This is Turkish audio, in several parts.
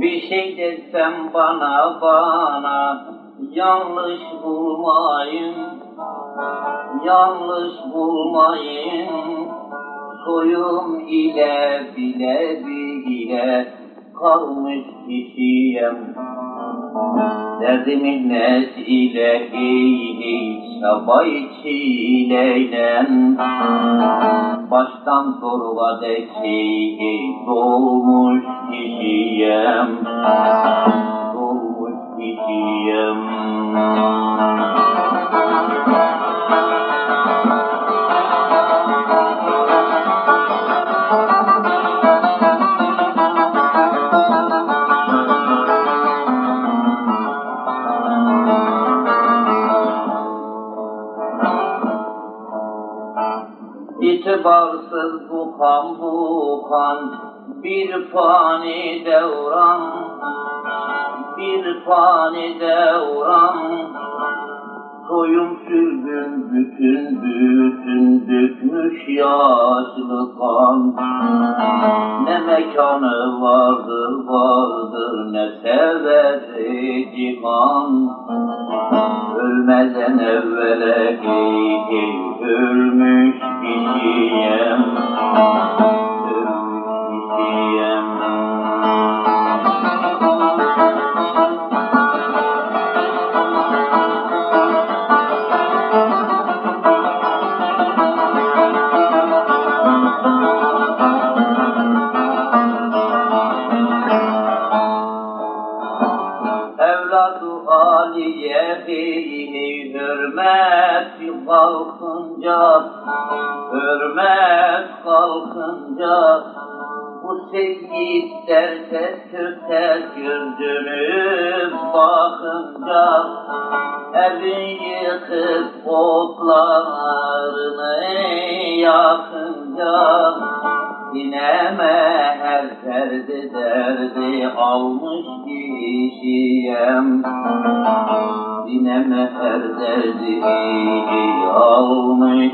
Bir şey desem bana bana yanlış bulmayın. Yanlış bulmayın. Soyum ile bile bile kalmış kişiyim Derdimin ile hey hey çaba çileylen Baştan zorla dek hey hey dolmuş kişiyim İtibarsız bu kan bu kan bir fani devran. Bir fani devran. Soyum sürgün bütün bütün dökmüş yaşlı kan. Ne mekanı vardır vardır ne sever cihan Ölmeden evvele hey hey ölmüş kalkınca Hürmet kalkınca bu seyyid derse sürter gözünü bakınca Evin yıkıp otlarını yakınca Sineme her derdi derdi almış kişiyem Sineme her derdi almış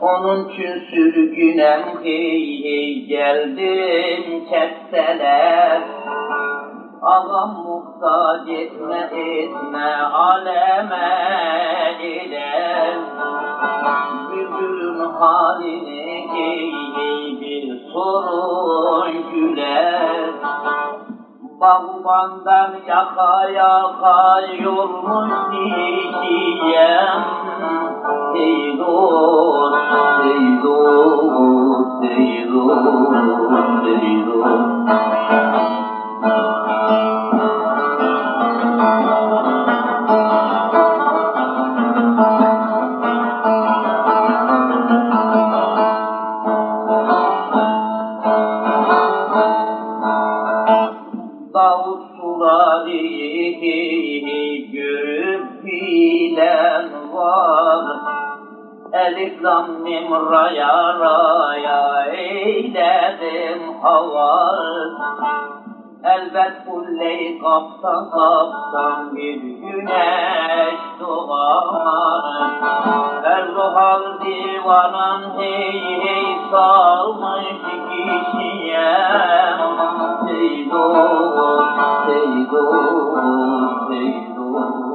Onun için sürgünem hey hey geldim kesseler Ağam muhtaç etme etme aleme ile Bülbülün halini hey hey bir sorun güler Bağbandan yaka yaka yolmuş dişiyem Ey dost, ey dost, ey dost, ey dost Elif lam mim raya raya eyledim havar. Elbet kulleyi kapsan kapsan bir güneş doğar. Her zuhal divanan hey hey salmış kişiye. Dost, hey dost